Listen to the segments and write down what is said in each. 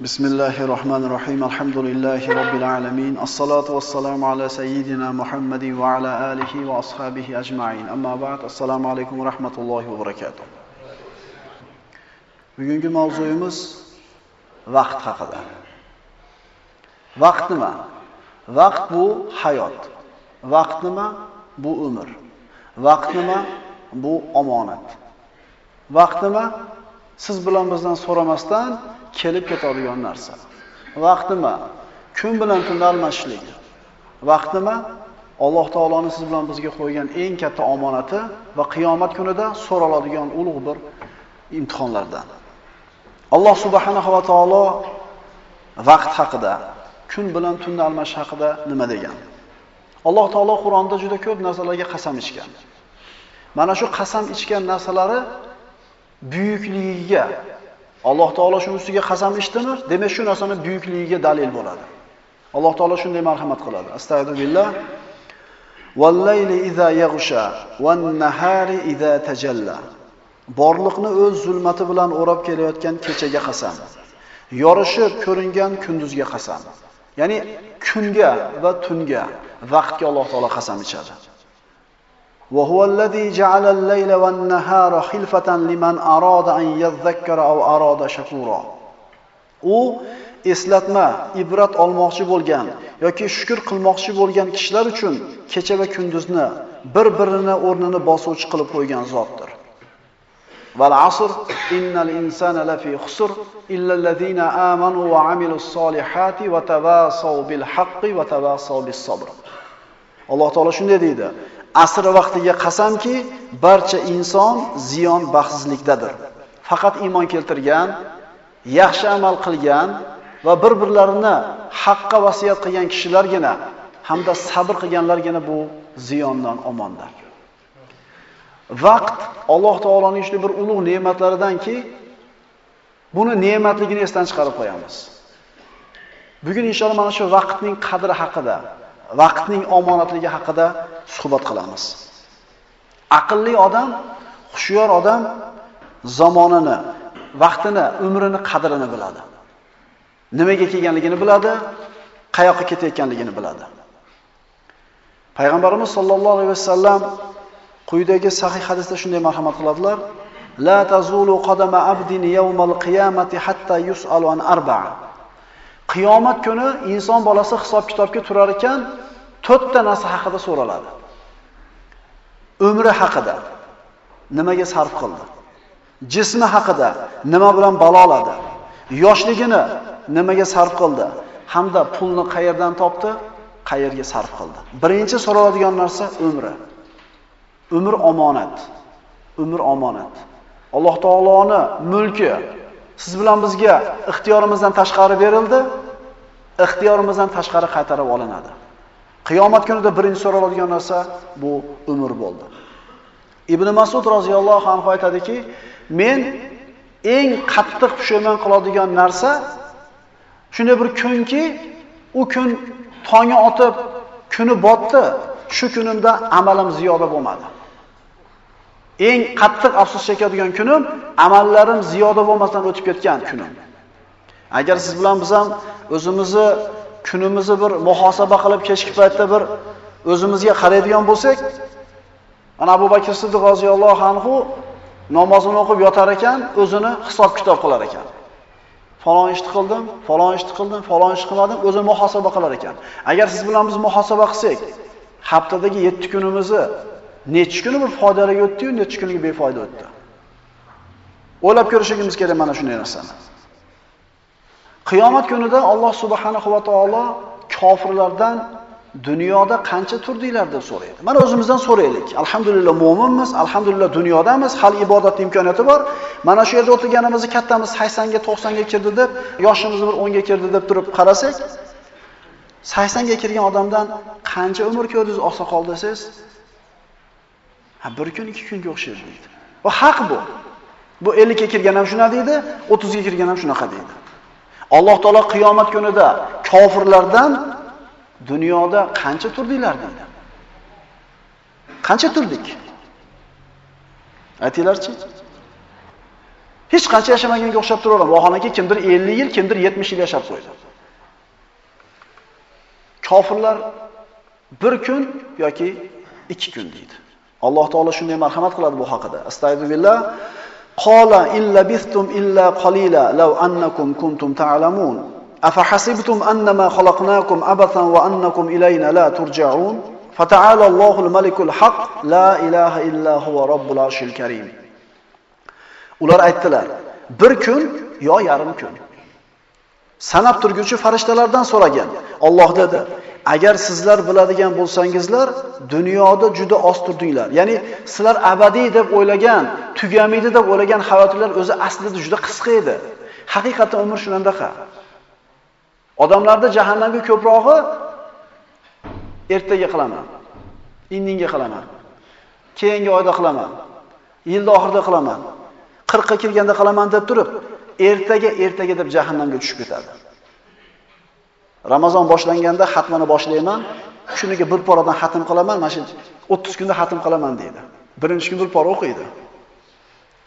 بسم الله الرحمن الرحيم الحمد لله رب العالمين الصلاة والسلام على سيدنا محمد وعلى آله وأصحابه أجمعين أما بعد السلام عليكم ورحمة الله وبركاته bugungi mavzuyimiz vaqt haqida vaqt nima vaqt bu hayot vaqt nima bu umr vaqt nima bu omonat vaqt nima Siz bilan bizdan so'ramasdan kelib ketadigan narsa. Vaqt nima? Kun bilan tunni almashishlik. Vaqt nima? Alloh taoloning siz bilan bizga qo'ygan eng katta omonati va qiyomat kunida so'raladigan ulug' bir imtihonlardan. Alloh subhanahu va taolo vaqt haqida, kun bilan tunni almashish haqida nima degan? Alloh taolo Qur'onda juda ko'p narsalarga qasam ichgan. Mana shu qasam ichgan narsalari buyukligiga Alloh taolo shu ustiga qasam ichdimi? Demak, shu narsani buyukligiga dalil bo'ladi. Alloh taolo shunday marhamat qiladi. Astagfirullah. Vallayli iza yaghsha wan nahari iza tajalla. Borliqni o'z zulmati bilan o'rab kelayotgan kechaga qasam. Yorishib ko'ringan kunduzga qasam. Ya'ni kunga va tunga, vaqtga Alloh taolo qasam ichadi. وهو الذي جعل الليل والنهار خلفة لمن أراد أن يذكر أو أراد شكورا u eslatma, ibrat olmoqchi bo'lgan yoki shukr qilmoqchi bo'lgan kishilar uchun kecha va kunduzni bir-birini o'rnini bosuvchi qilib qo'ygan zotdir. Val asr innal insana lafi khusr illa allazina amanu va amilus solihati va tawasaw bil haqqi va tawasaw bis sabr. Alloh taolo shunday deydi: Asr vaqtiga qasamki, barcha inson ziyon baxtsizlikdadir. Faqat iymon keltirgan, yaxshi amal qilgan va bir-birlarini haqqa vasiyat qilgan kishilargina hamda sabr qilganlargina bu ziyondan omondir. Vaqt Alloh taoloning shunday bir ulug' ne'matlaridanki, buni ne'matligini esdan chiqarib qo'yamiz. Bugun inshaalloh mana shu vaqtning qadri haqida vaqtning omonatligi haqida suhbat qilamiz. Aqlli odam, hushyor odam zamonini, vaqtini, umrini qadrini biladi. Nimaga kelganligini biladi, qayoqqa ketayotganligini biladi. Payg'ambarimiz sollallohu alayhi vasallam quyidagi sahih hadisda shunday marhamat qiladilar: La tazulu qadama abdin yawmal qiyamati hatta yus'alu an arba'a. Qiyomat kuni inson bolasi hisob-kitobga turar ekan, to'rtta narsa haqida so'raladi. Umri haqida nimaga sarf qildi? Jismi haqida nima bilan baloladi? Yoshligini nimaga sarf qildi? Hamda pulni qayerdan topdi? Qayerga sarf qildi? Birinchi so'raladigan narsa umri. Umr omonat. Umr omonat. Alloh taoloning mulki siz bilan bizga ixtiyorimizdan tashqari berildi, ixtiyorimizdan tashqari qaytarib olinadi. Qiyomat kunida birinchi so'raladigan narsa bu umr bo'ldi. Ibn Mas'ud roziyallohu anhu aytadiki, men eng qattiq pushaymon qiladigan narsa shunday bir kunki, u kun tongi otib, kuni botdi, shu kunimda amalim ziyoda bo'lmadi. Eng qattiq afsus chekadigan kunim amallarim ziyoda bo'lmasdan o'tib ketgan kunim. Agar siz bilan biz ham o'zimizni kunimizni bir muhosaba qilib kechki paytda bir o'zimizga qaraydigan bo'lsak, mana Abu Bakr Siddiq roziyallohu anhu namozini o'qib yotar ekan, o'zini hisob-kitob qilar ekan. Falon ishni qildim, falon ishni qildim, falon ishni qilmadim, o'zini muhosaba qilar ekan. Agar siz bilan biz muhosaba qilsak, haftadagi 7 kunimizni necha kuni bir foydali o'tdi-yu, necha kuniga befoyda o'tdi. O'ylab ko'rishimiz kerak mana shunday narsani. Qiyomat kunida Alloh subhanahu va taolo kofirlardan dunyoda qancha turdinglar deb so'raydi. Mana o'zimizdan so'raylik. Alhamdulillah mu'minmiz, alhamdulillah dunyodamiz, hali ibodat imkoniyati bor. Mana shu yerda o'tirganimizni kattamiz 80 ga 90 ga kirdi deb, yoshimiz bir 10 ga kirdi deb turib qarasak, 80 ga kirgan odamdan qancha umr ko'rdingiz oqsoqol desangiz, ha bir kun, ikki kunga o'xshaydi deydi. Va haq bu. Bu 50 ga kirgan ham shuna deydi, 30 ga kirgan ham shunaqa deydi. Alloh taolo qiyomat kunida kofirlardan dunyoda qancha turdinglar deydi. Qancha turdik? Aytinglarchi? Hech qancha yashamaganga o'xshab turaveradi. Vaholanki kimdir 50 yil, kimdir 70 yil yashab qo'ydi. Kofirlar bir kun yoki ikki kun deydi. Alloh taolo shunday marhamat qiladi bu haqida. Astagfirullah. Qala illa bistum illa qalila law annakum kuntum ta'lamun. Afa hasibtum annama khalaqnakum abathan wa annakum ilayna la turja'un? Fata'ala Allohul malikul haq la ilaha illa huwa rabbul arshil karim. Ular aytdilar: "Bir kun yo yarim kun." Sanab turguvchi farishtalardan so'ragan. Alloh dedi: "Agar sizlar biladigan bo'lsangizlar, dunyoda juda oz turdinglar. Ya'ni sizlar abadiy deb o'ylagan, tugamaydi deb o'ylagan hayotlar o'zi aslida juda qisqa edi. haqiqatda umr shunandaqa. Odamlarda jahannamga ko'prog'i ertaga qilaman. Indinga qilaman. Keyingi oyda qilaman. yilni oxirida qilaman. 40 ga kirganda qilaman deb turib, ertaga ertaga deb jahannamga tushib ketadi. Ramazon boshlanganda xatmani boshlayman, kuniga bir poradan xatm qilaman, mana shu 30 kunda xatm qilaman deydi. Birinchi kun bir pora o'qiydi.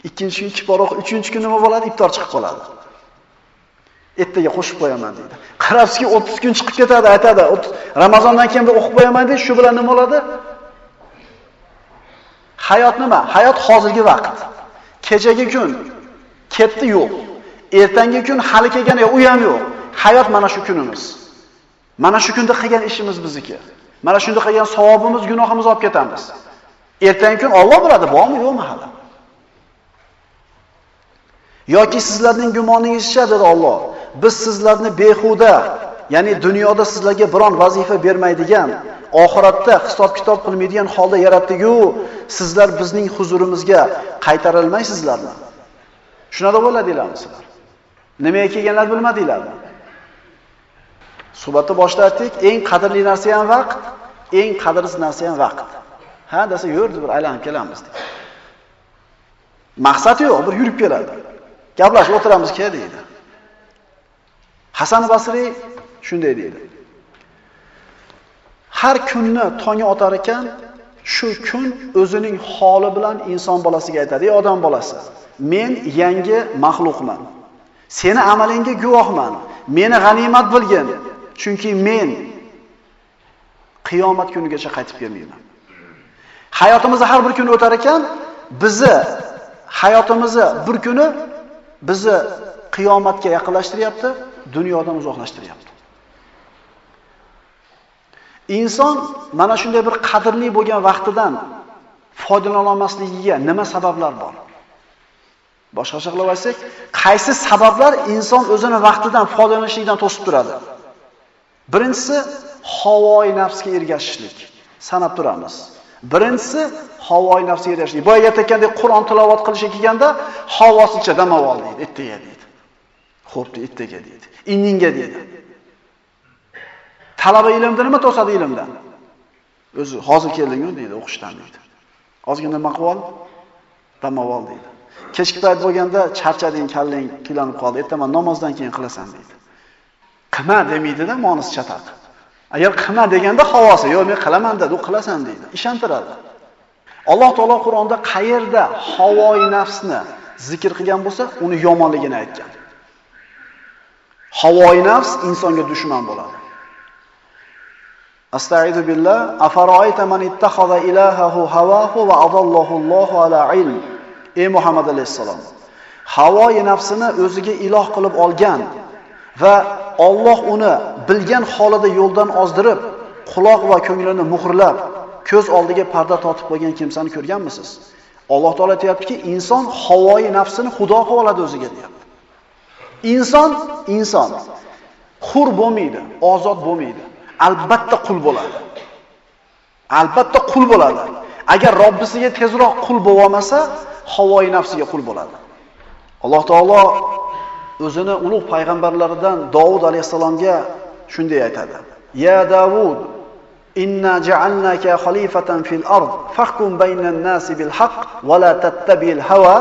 Ikkinchi kun ikki pora uchinchi kun nima bo'ladi? Iftor chiqib qoladi. Ertaga qo'shib qo'yaman deydi. Qarabsizki 30 kun chiqib ketadi, aytadi. Ramazondan keyin bir o'qib qo'yaman deydi, shu bilan nima bo'ladi? Hayot nima? Hayot hozirgi vaqt. Kechagi kun ketdi yo'q. Ertangi kun hali kelgan yo'q, u ham yo'q. Hayot mana shu kunimiz. Mana shu kunda qilgan ishimiz bizniki. Mana shunda qilgan savobimiz, gunohimiz olib ketamiz. Ertangi kun Alloh biladi, bormi, yo'qmi hali. Yoki sizlarning gumoningizcha dedi Alloh, biz sizlarni behuda, ya'ni dunyoda sizlarga biron vazifa bermaydigan, oxiratda hisob-kitob qilmaydigan holda yaratdik-ku, sizlar bizning huzurimizga qaytarilmaysizlarmi? Shunada bo'ladinglarmi sizlar? Nimaga kelganlar bilmadinglarmi? Suhbatni boshlardik, eng qadrli narsa ham vaqt, eng qadrsiz narsa ham vaqt. Ha, desa, yurdi bir aylanib kelamiz deydi. Maqsad yo'q, bir yurib keladi. Gaplashib o'tiramiz ke deydi. Hasan Basriy shunday deydi. Har kunni tongi otar ekan, shu kun o'zining holi bilan inson bolasiga aytadi, "Ey odam bolasi, men yangi maxluqman. Seni amalingga guvohman. Meni g'animat bilgin, chunki men qiyomat kunigacha qaytib kelmayman." Hayotimizni har bir kun o'tar ekan, bizni hayotimizni bir kuni bizni qiyomatga yaqinlashtiryapti, dunyodan uzoqlashtiryapti. Inson mana shunday bir qadrli bo'lgan vaqtidan foydalana olmasligiga nima sabablar bor? Boshqacha qilib aytsak, qaysi sabablar inson o'zini vaqtidan foydalanishlikdan to'sib turadi? Birinchisi havoi nafsga ergashishlik. Sanab turamiz. Birinchisi havoi nafsga ergashishlik. Boya aytgandek Qur'on tilovat qilishga kelganda havosicha dam ol deydi, ittiga deydi. Xo'p, ittiga deydi. Inninga deydi. Talaba ilmda nima to'sadi ilmdan? O'zi hozir keldingu deydi, o'qishdan deydi. Ozgina maqvol damavol deydi. Kechki payt bo'lganda charchading, kallang qilanib qoldi. Ertaman namozdan keyin qilasan deydi. Qilma demaydi-da, monis chataq. Agar qilma deganda havosi, yo'q men qilaman dedi, u qilasan deydi. Ishontiradi. Alloh taolo Qur'onda qayerda havoi nafsni zikr qilgan bo'lsa, uni yomonligini aytgan. Havoi nafs insonga dushman bo'ladi. Astagfiru billah, afaroyta man ittakhadha ilahahu hawahu va adallahu Allohu ala ilm. Ey Muhammad alayhisalom. Havoi nafsini o'ziga iloh qilib olgan va Alloh uni bilgan holida yo'ldan ozdirib, quloq va ko'nglini muhrlab, ko'z oldiga parda tortib qo'ygan kimsani ko'rganmisiz? Alloh taolo aytayaptiki, inson havoyi nafsini xudo qilib oladi o'ziga deyapti. Inson inson xur bo'lmaydi, ozod bo'lmaydi. Albatta qul bo'ladi. Albatta qul bo'ladi. Agar Robbisiga tezroq qul bo'lmasa, olmasa, nafsiga qul bo'ladi. Alloh taolo o'zini ulug' payg'ambarlaridan Davud alayhisalomga shunday aytadi. Ya Davud, inna ja'alnaka khalifatan fil ard, fahkum baynan nasi bil haqq va la tattabi'il hawa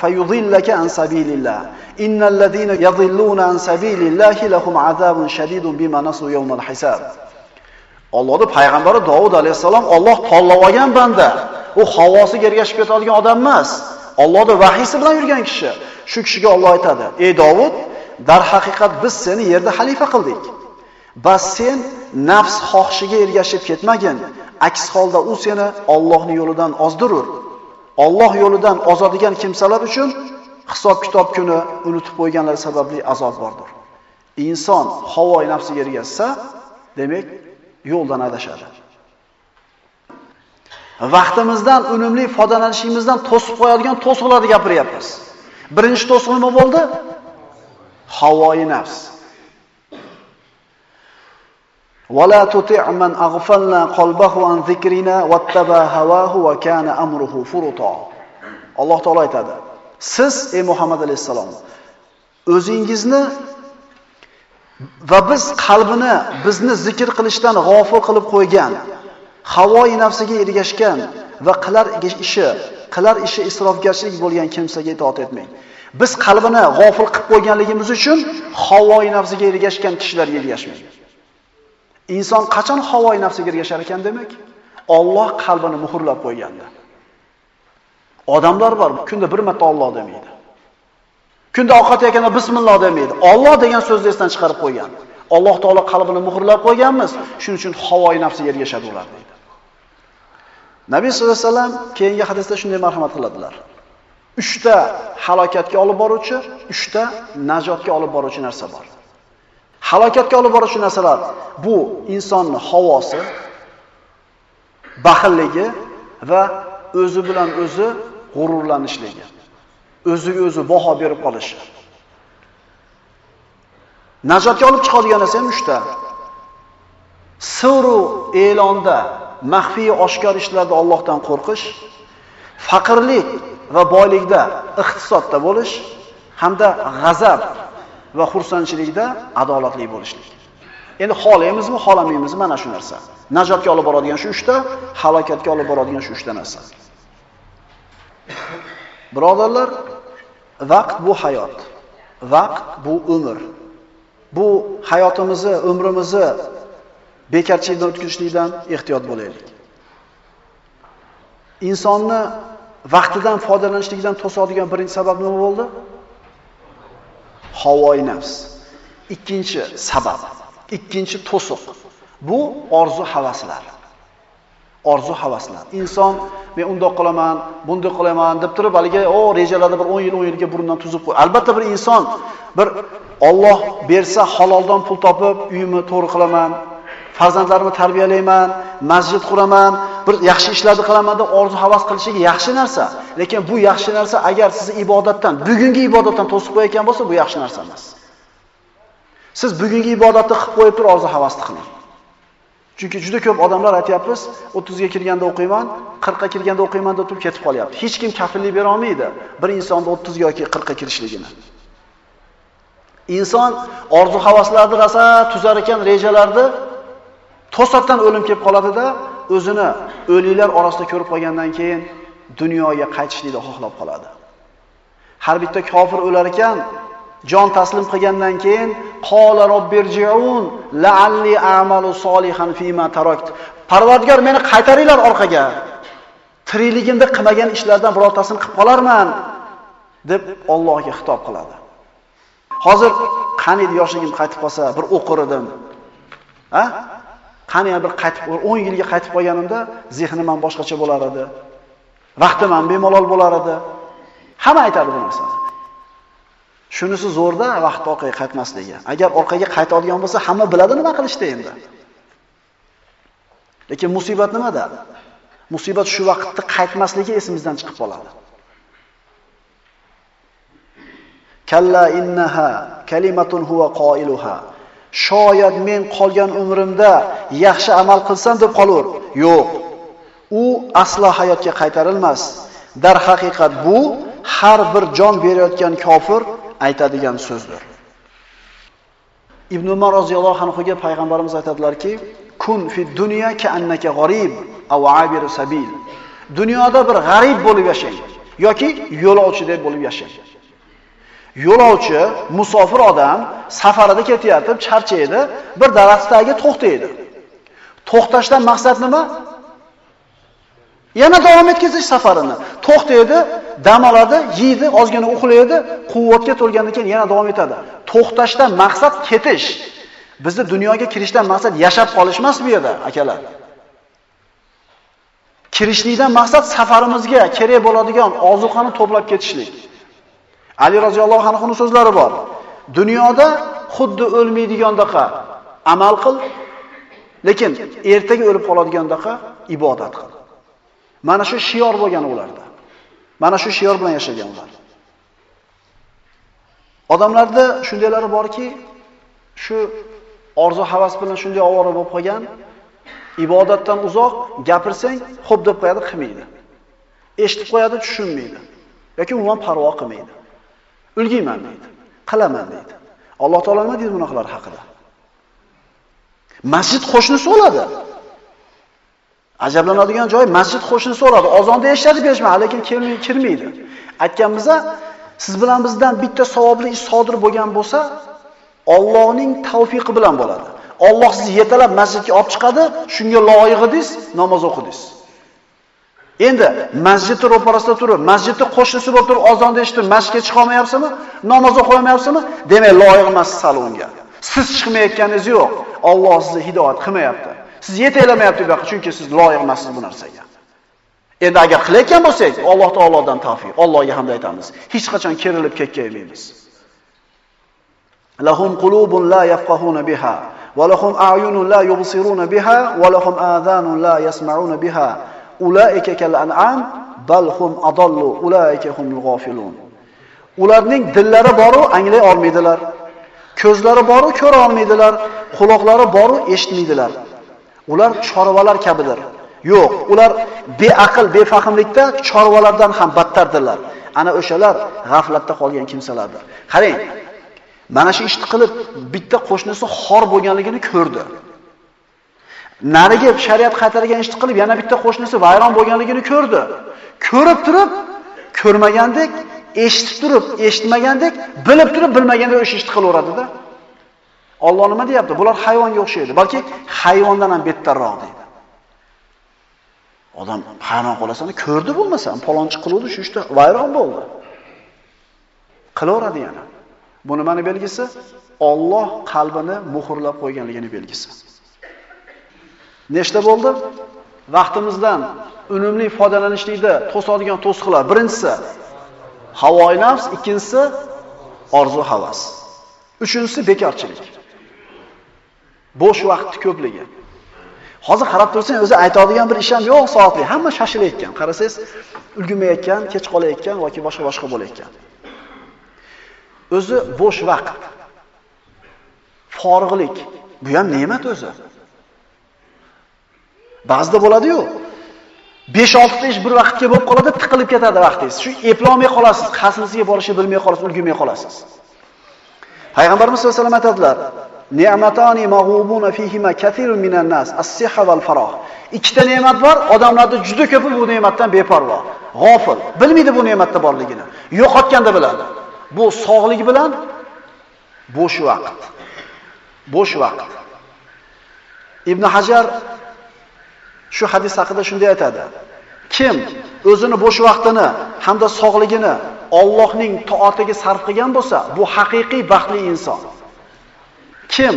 fayudillaka an sabilillah. Innal ladina yadhilluna an sabilillahi lahum azabun shadidun bima nasu yawmal hisab. Allohning payg'ambari Davud alayhisalom Alloh tanlab olgan banda. U havosiga ergashib ketadigan odam emas. Allohning vahiysi bilan yurgan kishi. Shu kishiga Alloh aytadi: "Ey Davud, dar haqiqat biz seni yerda xalifa qildik. Bas sen nafs xohishiga ergashib ketmagin. Aks holda u seni Allohning yo'lidan ozdirur. Alloh yo'lidan ozadigan kimsalar uchun hisob-kitob kuni unutib qo'yganlar sababli azob bordir. Inson havoy nafsiga ergashsa, demak, yo'ldan adashadi. Vaqtimizdan unumli foydalanishimizdan to'sib qo'yadigan to'siqlarni gapiryapmiz. Birinchi to'siq nima bo'ldi? Havoyi nafs. ولا تطع من أغفلنا قلبه عن ذكرنا واتبع هواه وكان أمره فرطا alloh taolo aytadi siz ey muhammad alayhissalom o'zingizni va biz qalbini bizni zikr qilishdan g'ofil qilib qo'ygan havoi nafsiga ergashgan va qilar ishi qilar ishi isrofgarchilik bo'lgan kimsaga itoat etmang biz qalbini g'ofil qilib qo'yganligimiz uchun havoi nafsiga ergashgan kishilarga ergashmang Inson qachon havoi nafsiga ergashar ekan demak? Alloh qalbini muhrlab qo'yganda. Odamlar bor, kunda bir marta Alloh demaydi. Kunda ovqat yeganda bismillah demaydi. Alloh degan so'zni esdan chiqarib qo'ygan. Alloh taolo qalbini muhrlab qo'yganmiz, shuning uchun havoi nafsiga ergashadi ular deydi. Nabiy sollallohu alayhi vasallam keyingi hadisda shunday marhamat qiladilar. 3 ta halokatga olib boruvchi, 3 ta najotga olib boruvchi narsa bor. halokatga olib boruvchi narsalar bu insonning havosi, baxilligi va o'zi bilan o'zi g'ururlanishligi. O'ziga o'zi baho berib qolishi. Najotga olib chiqadigan narsa ham 3 ta. Sirru e'londa maxfiy oshkor ishlarda Allohdan qo'rqish, faqirlik va boylikda iqtisodda bo'lish hamda g'azab va xursandchilikda adolatli bo'lishlik. Endi xolaymizmi, xolamaymizmi mana shu narsa. Najotga olib boradigan shu 3 ta, halokatga olib boradigan shu 3 ta narsa. Birodarlar, vaqt bu hayot. Vaqt bu umr. Bu hayotimizni, umrimizni bekarchilikdan o'tkazishlikdan ehtiyot bo'laylik. Insonni vaqtidan foydalanishlikdan to'sadigan birinchi sabab nima bo'ldi? Havoi nafs. Ikkinchi sabab, ikkinchi to'siq. Bu orzu havaslar. Orzu havaslar. Inson men undoq qilaman, bundoq qilaman deb turib, haliga o rejalarda bir 10 yil, 10 yilga burundan tuzib qo'y. Albatta bir inson bir Alloh bersa haloldan pul topib, uyimni to'g'ri qilaman, farzandlarimni tarbiyalayman, masjid quraman, bir yaxshi ishlarni qilaman deb orzu havas qilishligi yaxshi narsa. Lekin bu yaxshi narsa agar sizni ibodatdan, bugungi ibodatdan to'sib qo'yayotgan bo'lsa, bu yaxshi narsa emas. Siz bugungi ibodatni qilib qo'yib turib orzu havasni qiling. Chunki juda ko'p odamlar aytyapmiz, 30 ga kirganda o'qiyman, 40 ga kirganda o'qiyman deb turib ketib qolyapti. Hech kim kafillik bera olmaydi bir insonni 30 yoki 40 ga kirishligini. Inson orzu havaslarni rasa tuzar ekan, rejalarni to'satdan o'lim kelib qoladida, o'zini o'liklar orasida ko'rib qolgandan keyin dunyoga qaytishlikni xohlab qoladi. Har bitta kofir o'lar ekan, jon taslim qilgandan keyin qola robbirji'un la'alli a'malu solihan fima tarakt. Parvardigor meni qaytaringlar orqaga. Tirikligimda qilmagan ishlardan birortasini qilib qolarman deb Allohga xitob qiladi. Hozir qani yoshligim qaytib qolsa, bir o'qir edim. Ha? Qani bir qaytib 10 yilga qaytib qolganimda zehnim ham boshqacha bo'lar edi. Vaqtim ham bemalol bo'lar edi. Hamma aytadi bu narsani. Shunisi zo'rda vaqt orqaga qaytmasligi. Agar orqaga qaytadigan bo'lsa, hamma biladi nima qilishdi endi. Lekin musibat nimada? Musibat shu vaqtda qaytmasligi esimizdan chiqib qoladi. Kalla innaha kalimatun huwa qailuha. Shoyat men qolgan umrimda yaxshi amal qilsam deb qolaver. Yo'q. U aslo hayotga qaytarilmas. Dar haqiqat bu har bir jon berayotgan kofir aytadigan so'zdir. Ibn Umar roziyallohu anhuga payg'ambarimiz aytadilarki, kun fi dunya ka annaka g'arib aw abir sabil. Dunyoda bir g'arib bo'lib yashang yoki yo'lovchi deb bo'lib yashang. Yo'lovchi, musofir odam safarida ketyapti, charchaydi, bir daraxt tagiga to'xtaydi. To'xtashdan maqsad nima? Yana davom etkazish safarini. To'xtaydi, dam oladi, yeydi, ozgina uxlaydi, quvvatga to'lgandan keyin yana davom etadi. To'xtashdan maqsad ketish. Bizni dunyoga kirishdan maqsad yashab qolish emas bu yerda, akalar. Kirishlikdan maqsad safarimizga kerak bo'ladigan ozuqani to'plab ketishlik. Ali roziyallohu anhuning so'zlari bor. Dunyoda xuddi o'lmaydigandaqa amal qil, lekin ertaga o'lib qoladigandaqa ibodat qil. Mana shu shior bo'lgan ularda. Mana shu shior bilan yashagan ular. Odamlarda shundaylari borki, shu orzu havas bilan shunday ovora bo'lib qolgan, ibodatdan uzoq gapirsang, xo'p deb qo'yadi, qilmaydi. Eshitib qo'yadi, tushunmaydi. yoki umuman parvo qilmaydi. Ulgiyman deydi. Qilaman deydi. Alloh taolo nima deydi bunaqalar haqida? Masjid qo'shnisi bo'ladi. Ajablanadigan joy masjid qo'shnisi bo'ladi. Ozonda eshitadi berishma, lekin kirmaydi. Aytganimizda, siz bilan bizdan bitta savobli ish sodir bo'lgan bo'lsa, Allohning tavfiqi bilan bo'ladi. Alloh sizni yetalab masjidga olib chiqadi, shunga loyiq edingiz, namoz o'qidingiz. Endi masjidni ro'parasida turib, masjidni qo'shnisi bo'lib turib, ozonda eshitib, masjidga chiqa olmayapsizmi? Namoz o'qiy olmayapsizmi? Demak, loyiq emas sal unga. Siz chiqmayotganingiz yo'q. Alloh sizni hidoyat qilmayapti. Siz yetaklamayapti bu yoqqa, chunki siz loyiq emassiz bu narsaga. Endi agar qilayotgan bo'lsak, Alloh taolodan tavfiq, Allohga hamd aytamiz. Hech qachon kerilib ketmaymiz. Lahum qulubun la yafqahuna biha va lahum a'yunun la yubsiruna biha va lahum adhanun la yasma'una biha. Ulaika kal an'am bal hum adallu ulaika humul ghafilun. Ularning dillari boru anglay olmaydilar. Ko'zlari boru ko'ra olmaydilar, quloqlari boru eshitmaydilar. Ular chorvalar kabidir. Yo'q, ular beaql, befahmlikda chorvalardan ham battardirlar. Ana o'shalar g'aflatda qolgan kimsalardir. Qarang, mana shu ishni qilib bitta qo'shnisi xor bo'lganligini ko'rdi. Nariga shariat qaytargan ishni qilib yana bitta qo'shnisi vayron bo'lganligini ko'rdi. Ko'rib turib, ko'rmagandek, eshitib turib, eshitmagandek, bilib turib, bilmagandek o'sha ishni qilaveradida. Alloh nima deyapti? Bular hayvonga o'xshaydi, balki hayvondan ham bettarroq deydi. Odam hayron qolasan, ko'rdi bo'lmasa, palonchi qiluvdi, shu ishda vayron bo'ldi. Qilaveradi yana. Bu nimani belgisi? Alloh qalbini muhrlab qo'yganligini belgisi. Nechta bo'ldi? Vaqtimizdan unumli foydalanishlikda to'sadigan to'siqlar. Birinchisi havoy nafs, ikkinchisi orzu havas. Uchinchisi bekorchilik. Bo'sh vaqtni ko'pligi. Hozir qarab tursang, o'zi aytadigan bir ish ham yo'q soatli. Hamma shashilayotgan. Qarasangiz, ulgurmayotgan, kech qolayotgan yoki boshqa-boshqa bo'layotgan. O'zi bo'sh vaqt. Forig'lik. Bu ham ne'mat o'zi. Ba'zida bo'ladi-yu. 5-6 ta ish bir vaqtga bo'lib qoladi, tiqilib ketadi vaqtingiz. Shu eplolmay qolasiz, qasinizga borishni bilmay qolasiz, ulgurmay qolasiz. Payg'ambarimiz sollallohu alayhi vasallam aytadilar: "Ni'matani mag'ubuna fihima kathirun minan nas, as-sihha wal faroh." Ikkita ne'mat bor, odamlarda juda ko'pi bu ne'matdan beparvo, g'ofil, bilmaydi bu ne'matda borligini. Yo'qotganda biladi. Bu sog'lik bilan bo'sh vaqt. Bo'sh vaqt. Ibn Hajar shu hadis haqida shunday aytadi. Kim o'zini bo'sh vaqtini hamda sog'ligini Allohning toatiga sarf qilgan bo'lsa, bu haqiqiy baxtli inson. Kim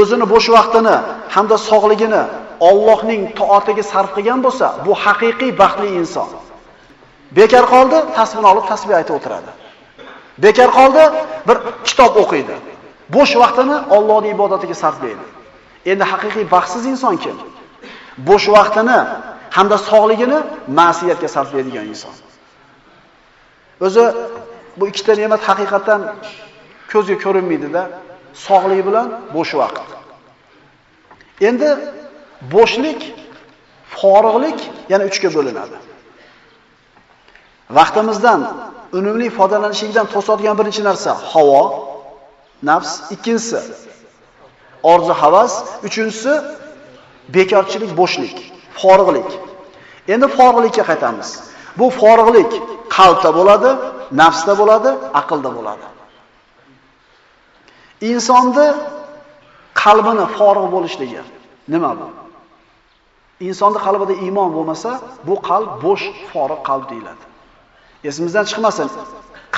o'zini bo'sh vaqtini hamda sog'ligini Allohning toatiga sarf qilgan bo'lsa, bu haqiqiy baxtli inson. Bekar qoldi, tasbih olib tasbih aytib o'tiradi. Bekar qoldi, bir kitob o'qiydi. Bo'sh vaqtini Allohning ibodatiga sarflaydi. Endi haqiqiy baxtsiz inson kim? Bo'sh vaqtini hamda sog'ligini ma'siyatga sarflaydigan inson. O'zi bu ikkita ne'mat haqiqatan ko'zga ko'rinmaydi-da, sog'lik bilan bo'sh vaqt. Endi bo'shlik, forig'lik yana uchga bo'linadi. Vaqtimizdan unumli foydalanishlikdan to'sadigan birinchi narsa havo, nafs, ikkinchisi orzu havas, uchinchisi bekorchilik, bo'shlik, forig'lik. Endi forig'likka qaytamiz. Bu forig'lik qalbda bo'ladi, nafsda bo'ladi, aqlda bo'ladi. Insonni qalbini forig' bo'lishligi nima bu? Insonning qalbida iymon bo'lmasa, bu qalb bo'sh, forig' qalb deyiladi. Esimizdan chiqmasin.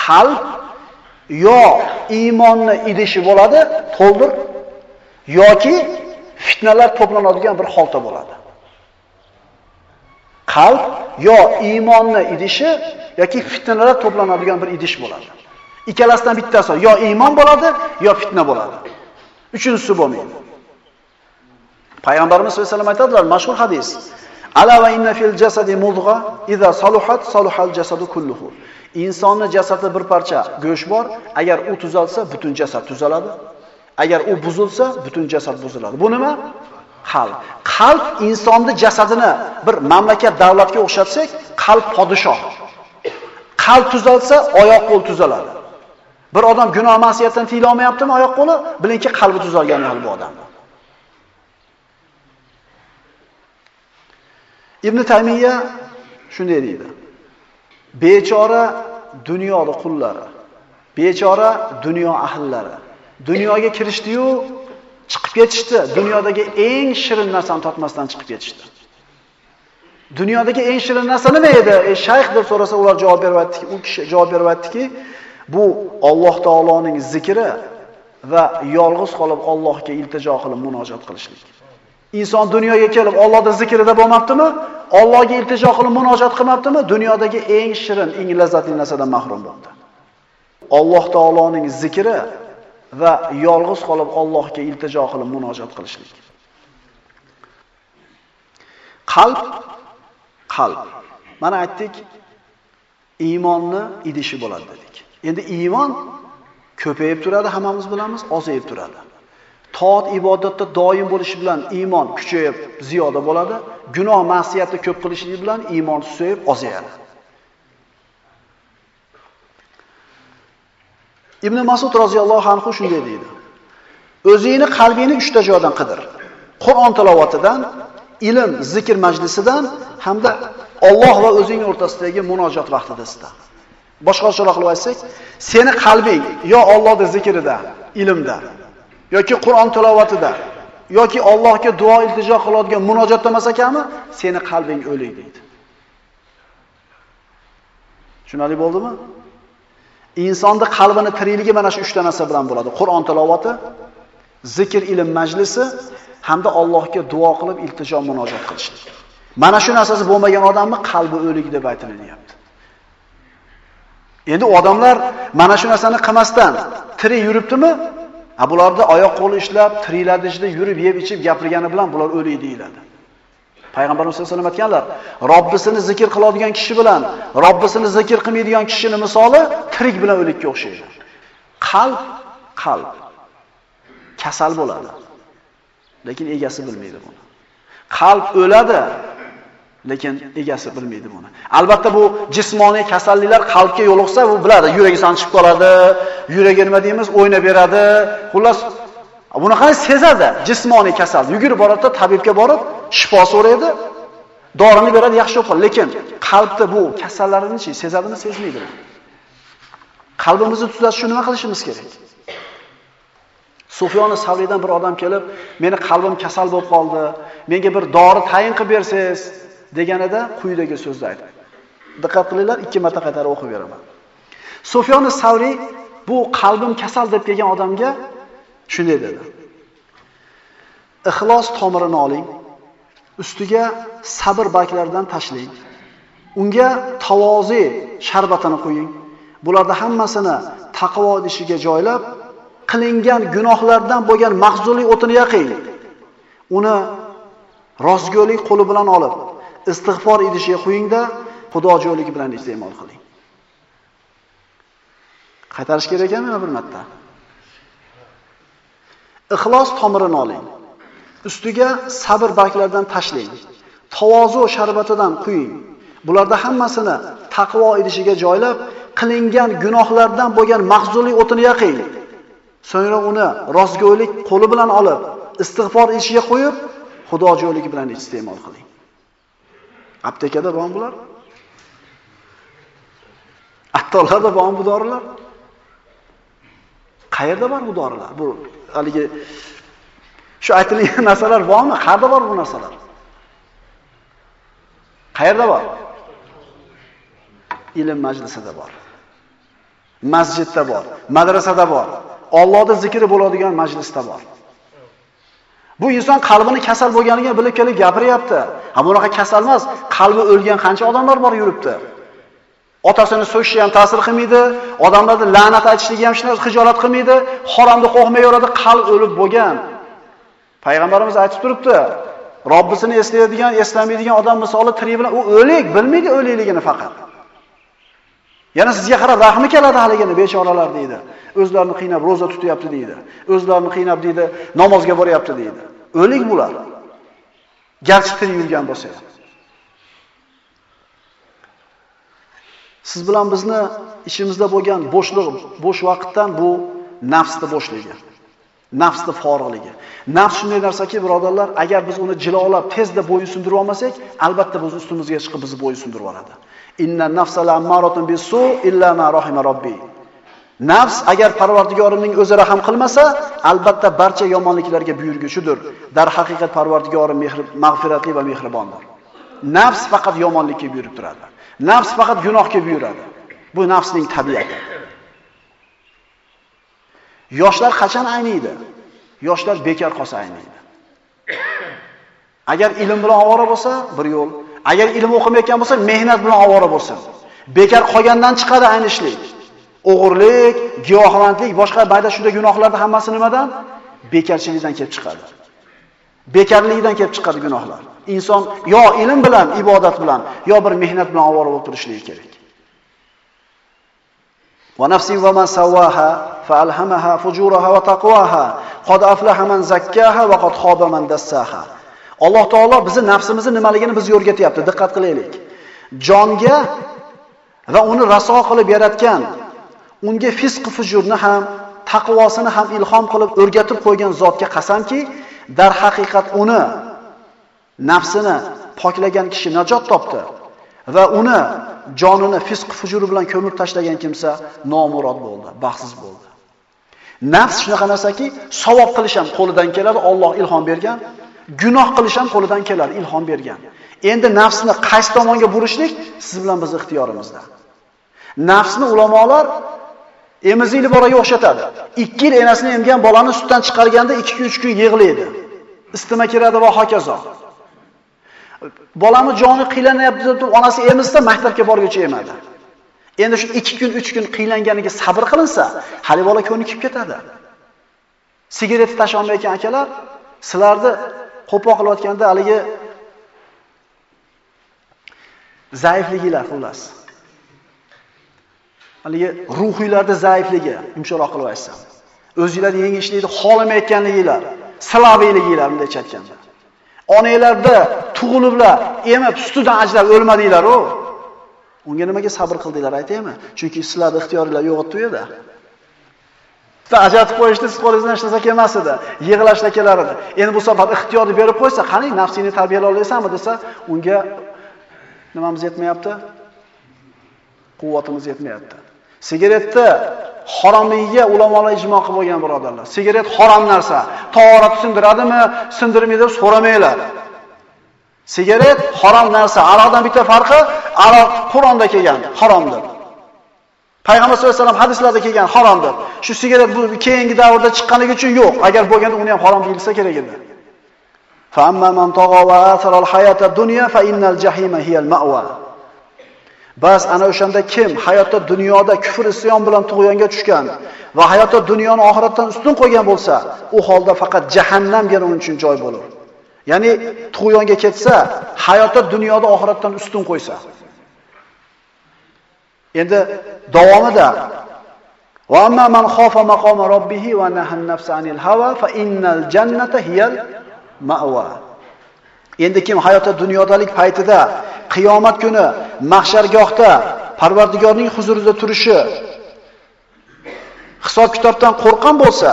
Qalb yo iymonni idishi bo'ladi, to'ldir, yoki fitnalar to'planadigan bir xolta bo'ladi. Qalb yo iymonni idishi yoki fitnalar to'planadigan bir idish bo'ladi. Ikkalasidan bittasi yo iymon bo'ladi, yo fitna bo'ladi. Uchinchisi bo'lmaydi. Payg'ambarimiz sollallohu alayhi vasallam aytadilar, mashhur hadis. Ala va inna fil jasadi mudgha idza saluhat saluhal jasadu kulluhu. Insonning jasadida bir parcha go'sht bor, agar u tuzalsa, butun jasad tuzaladi. Agar u buzilsa, butun jasad buziladi. Bu nima? Qalb. Qalb insonni jasadini bir mamlakat davlatga o'xshatsak, qalb podshoh. Qalb tuzalsa, oyoq qo'l tuzaladi. Bir odam gunoh ma'siyatdan tiyila olmayaptimi oyoq qo'li? Bilingki, qalbi tuzalgan bu odam. Ibn Taymiya shunday deydi. Bechora dunyoda qullari, bechora dunyo ahllari. Dunyoga kirishdi-yu, chiqib ketishdi. Dunyodagi eng shirin narsani totmasdan chiqib ketishdi. Dunyodagi eng shirin narsa nima edi? Ey shayx deb so'rasa, ular javob beryaptiki, u kishi javob beryaptiki, bu Alloh taoloning zikri va yolg'iz qolib Allohga iltijo qilib munojat qilishlik. Inson dunyoga kelib Allohning zikrida bo'lmaptimi? Allohga iltijo qilib munojat qilmaptimi? Dunyodagi eng shirin, eng lazzatli narsadan mahrum bo'ldi. Alloh taoloning zikri va yolg'iz qolib Allohga iltijo qilib munojat qilishlik. Qalb qalb. Mana aytdik, iymonni idishi bo'ladi dedik. Endi iymon ko'payib turadi, hammamiz bilamiz, ozayib turadi. Toat ibodatda doim bo'lishi bilan iymon kuchayib, ziyoda bo'ladi. Gunoh, ma'siyatni ko'p qilishi bilan iymon susayib, ozayadi. Ibn Mas'ud roziyallohu anhu shunday deydi. O'zingni qalbingni 3 ta joydan qidir. Qur'on tilovatidan, ilm, zikr majlisidan hamda Alloh va o'zing o'rtasidagi munojat vaqtida ista. Boshqacharoq qilib aytsak, seni qalbing yo Allohning zikrida, ilmda yoki Qur'on tilovatida yoki Allohga duo iltijo qiladigan munojatda emas ekanmi, seni qalbing o'lik deydi. Tushunali bo'ldimi? Insonni qalbini tirikligi mana shu 3 ta narsa bilan bo'ladi. Qur'on tilovati, zikr, ilm majlisi hamda Allohga duo qilib iltijo munojat qilishlik. Mana shu narsasi bo'lmagan odamni qalbi o'lik deb aytilyapti. Endi odamlar mana shu narsani qilmasdan tirik yuribdimi? A bularda oyoq qo'li ishlab, tiriklarda ichida yurib, yeb ichib gapirgani bilan bular o'lik deyiladi. Payg'ambarimiz sollallohu alayhi vasallam aytganlar, Robbisini zikr qiladigan kishi bilan Robbisini zikr qilmaydigan kishini misoli tirik bilan o'likka o'xshaydi. Qalb qalb kasal bo'ladi. Lekin egasi bilmaydi buni. Qalb o'ladi, lekin egasi bilmaydi buni. Albatta bu jismoniy kasalliklar qalbga yo'liqsa, u biladi, yuragi sanchib qoladi, yuragi nima deymiz, o'ynab beradi. Xullas, bunaqani sezadi, jismoniy kasal. Yugurib boradi, tabibga borib, shifo so'raydi, dorini beradi, yaxshi bo'ladi. Lekin qalbda bu kasallarni chi sezadimi, sezmaydimi? Qalbimizni tuzatish nima qilishimiz kerak? Sufyon Savridan bir odam kelib, meni qalbim kasal bo'lib qoldi, menga bir dori tayin qilib bersiz, deganida quyidagi so'zni aytdi. Diqqat qilinglar, ikki marta qaytarib o'qib beraman. Sufyon Savri bu qalbim kasal deb kelgan odamga shunday dedi. Ixlos tomirini oling, ustiga sabr barglaridan tashlang. Unga tavozi sharbatini qo'ying. Bularda hammasini taqvo ishiga joylab, qilingan gunohlardan bo'lgan mahzunlik o'tini yaqing. Uni rozgo'lik qo'li bilan olib, istig'for idishiga qo'yingda, xudojo'lik bilan iste'mol qiling. Qaytarish kerak ekanmi bir marta? Ixlos tomirini oling. Ustiga sabr barglaridan tashlang. Tavozu sharbatidan quying. Bularda hammasini taqvo idishiga joylab, qilingan gunohlardan bo'lgan mahzunlik o'tini yaqing. So'ngra uni rostgo'ylik qo'li bilan olib, istig'for ichiga qo'yib, xudojo'ylik bilan iste'mol qiling. Aptekada bormi bular? Attolarda bormi bu dorilar? Qayerda bor bu dorilar? Bu haligi shu aytilgan narsalar bormi? Qayerda bor bu narsalar? Qayerda bor? ilm majlisida bor. Masjidda bor, madrasada bor, Allohning zikri bo'ladigan majlisda bor. Bu inson qalbini kasal bo'lganligini bilib kelib gapiryapti. Ha bunaqa kasal emas, qalbi o'lgan qancha odamlar bor yuribdi. Otasini so'yishi ham ta'sir qilmaydi, odamlarni la'nat aytishligi ham shunday xijolat qilmaydi, haromni qo'rqmay yuradi, qalb o'lib bo'lgan. Payg'ambarimiz aytib turibdi, Robbisini eslaydigan, eslamaydigan odam misoli tirik bilan u o'lik, bilmaydi o'likligini faqat. Yana sizga qarab rahmi keladi haligini bechoralar deydi. O'zlarini qiynab roza tutyapti deydi. O'zlarini qiynab deydi, namozga boryapti deydi. O'lik bular. Garchi tirik yurgan bo'lsa ham. Siz bilan bizni ishimizda bo'lgan bo'shliq, bo'sh vaqtdan bu nafsni bo'shligi. Nafsni forig'ligi. Nafs shunday narsaki, birodarlar, agar biz uni jilolab tezda bo'yin sindirib olmasak, albatta biz ustimizga chiqib bizni bo'yin sindirib oladi. Inna nafsa bisu illa ma rahima robbi. Nafs agar Parvardigorimning o'zi rahim qilmasa, albatta barcha yomonliklarga buyurguchidir. Dar haqiqat Parvardigorim mehr, mag'firatli va mehribondir. Nafs faqat yomonlikka buyurib turadi. Nafs faqat gunohga buyuradi. Bu nafsning tabiati. Yoshlar qachon ayniydi? Yoshlar bekar qolsa ayniydi. Agar ilm bilan ovora bo'lsa, bir yo'l. Agar ilm o'qimayotgan bo'lsa, mehnat bilan ovora bo'lsin. Bekar qolgandan chiqadi aynishlik. O'g'irlik, giyohvandlik, boshqa bayda shunda gunohlarda hammasi nimadan? Bekarchilikdan kelib chiqadi. Bekarlikdan kelib chiqadi gunohlar. Inson yo ilm bilan, ibodat bilan, yo bir mehnat bilan ovora bo'lib turishligi kerak. Va nafsin va man sawaha fa alhamaha fujuraha va taqwaha. Qad aflaha man zakkaha va qad khaba man dassaha. Alloh taolo bizni nafsimizni nimaligini bizga o'rgatyapti. Diqqat qilaylik. Jonga va uni raso qilib yaratgan, unga fisq fujurni ham, taqvosini ham ilhom qilib o'rgatib qo'ygan zotga qasamki, dar haqiqat uni nafsini poklagan kishi najot topdi va uni jonini fisq fujuri bilan ko'mib tashlagan kimsa nomurod bo'ldi, baxtsiz bo'ldi. Nafs shunaqa narsaki, savob qilish ham qo'lidan keladi, Alloh ilhom bergan. Gunoh qilish ham qo'lidan keladi, ilhom bergan. Endi nafsni qaysi tomonga burishlik siz bilan biz ixtiyorimizda. Nafsni ulamolar emizikli bolaga o'xshatadi. 2 yil enasini emgan bolani sutdan chiqarganda 2-3 kun yig'laydi. Istima kiradi va hokazo. Bolani joni qiylanyapti deb onasi emizsa maktabga borguncha emadi. Endi shu 2 kun, 3 kun qiylanganiga sabr qilinsa, hali bola ko'nikib ketadi. Sigaret tasholmayotgan akalar, sizlarni qo'poq qilayotganda haligi zaifligilar xullas. Haligi ruhiylarda zaifligi, yumshoqroq qilib aytsam. O'zingizlar yengishlikni ishlaydi, xolamayotganligilar, salobiyligilar bunday aytganda. Onalarda tug'iliblar, emib sutidan ajrab o'lmadinglar-ku. Unga nimaga sabr qildinglar aytaymi? Chunki sizlarda ixtiyoringlar yo'q edi u yerda. Va ajratib qo'yishni siz qo'lingizdan hech narsa kelmas edi. Yig'lashda kelar edi. Endi bu safar ixtiyorni berib qo'ysa, qani nafsingni tarbiyalay olasanmi desa, unga nimamiz yetmayapti? Quvvatimiz yetmayapti. Sigaretda haromligiga ulamolar ijmo qilib bo'lgan birodarlar. Sigaret harom narsa. Tahorat sindiradimi, sindirmaydi deb so'ramanglar. Sigaret harom narsa. Aroqdan bitta farqi, aroq Qur'onda kelgan, haromdir. Payg'ambar sollallohu alayhi vasallam hadislarda kelgan haromdir. Shu sigaret bu keyingi davrda chiqqanligi uchun yo'q. Agar bo'lganda uni ham harom deyilsa kerak edi. Fa amma man tagha wa athara al-hayata dunya fa innal jahima hiya ma'wa. Bas ana o'shanda kim hayotda dunyoda kufr isyon bilan tug'yonga tushgan va hayotda dunyoni oxiratdan ustun qo'ygan bo'lsa, u holda faqat jahannamgina uning uchun joy bo'lur. Ya'ni tug'yonga ketsa, hayotda dunyoda oxiratdan ustun qo'ysa. Endi davomida va amma man xofa maqoma robbihi va nahan nafsa anil hawa fa innal jannata hiyal ma'wa. Endi kim hayotda dunyodalik paytida qiyomat kuni mahshargohda Parvardigorning huzurida turishi hisob kitobdan qo'rqgan bo'lsa,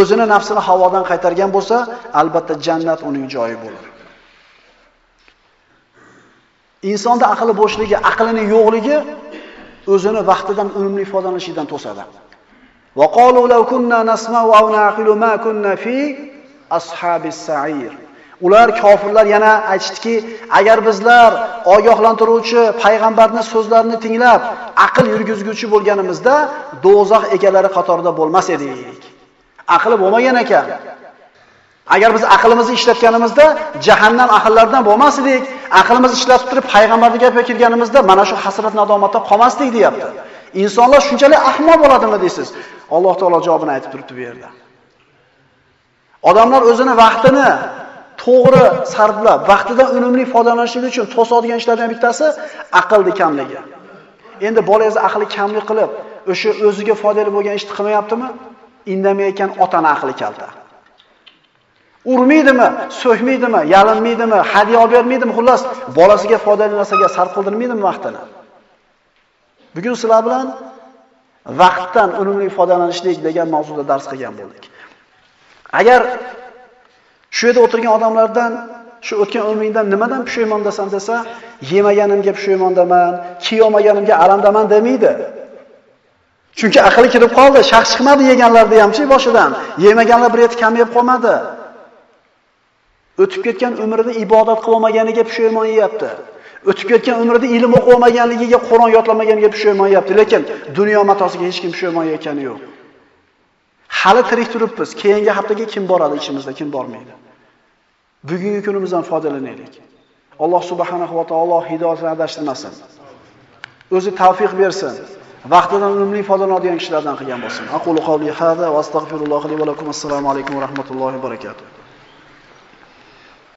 o'zini nafsini havodan qaytargan bo'lsa, albatta jannat uning joyi bo'ladi. Insonda aqli bo'shligi, aqlining yo'qligi o'zini vaqtidan unumli foydalanishidan to'sadi. Va qalu law kunna nasma'u aw naqilu kunna fi ashabis sa'ir. Ular kofirlar yana aytishdiki, agar bizlar ogohlantiruvchi payg'ambarning so'zlarini tinglab, aql yurgizguvchi bo'lganimizda do'zax egalari qatorida bo'lmas edik. Aqli bo'lmagan ekan. Agar biz aqlimizni ishlatganimizda jahannam ahllaridan bo'lmas edik, aqlimizni ishlatib turib payg'ambarga gapga kirganimizda mana shu hasrat nadomatda qolmasdik deyapti. Insonlar shunchalik ahmoq bo'ladimi deysiz? Alloh taolo javobini aytib turibdi bu yerda. Odamlar o'zini vaqtini to'g'ri sarflab, vaqtidan unumli foydalanishlik uchun to'sadigan ishlardan bittasi aqlni kamligi. Endi bolangiz aqli kamlik qilib, o'sha o'ziga foydali bo'lgan ishni qilmayaptimi? Indamayotgan otani aqli kalta. Urmaydimi, so'kmaydimi, yalinmaydimi, hadiya olib bermaydimi, xullas bolasiga foydali narsaga sarf qildirmaydimi vaqtini? Bugun sizlar bilan vaqtdan unumli foydalanishlik degan mavzuda dars qilgan bo'ldik. Agar shu yerda o'tirgan odamlardan shu o'tgan umringdan nimadan pushaymondasan desa, yemaganimga pushaymondaman, kiyolmaganimga alamdaman demaydi. Chunki aqli kirib qoldi, shaxs chiqmadi yeganlarda hamchi boshidan. Yemaganlar bir et kam yeb qolmadi. O'tib ketgan umrida ibodat qilmaganiga pushaymon yeyapti. O'tib ketgan umrida ilm o'qimaganligiga, Qur'on yodlamaganiga pushaymon yeyapti, lekin dunyo matosiga hech kim pushaymon yeyotgani yo'q. Hali tirik turibmiz. Keyingi haftaga kim boradi ichimizda, kim bormaydi? Bugungi kunimizdan foydalanaylik. Alloh subhanahu va taolo hidoyatni adashtirmasin. O'zi tavfiq bersin. Vaqtidan unumli foydalanadigan kishilardan qilgan bo'lsin. Aqulu qawli hada va astagfirullohi va lakum assalomu alaykum va rahmatullohi va barakatuh.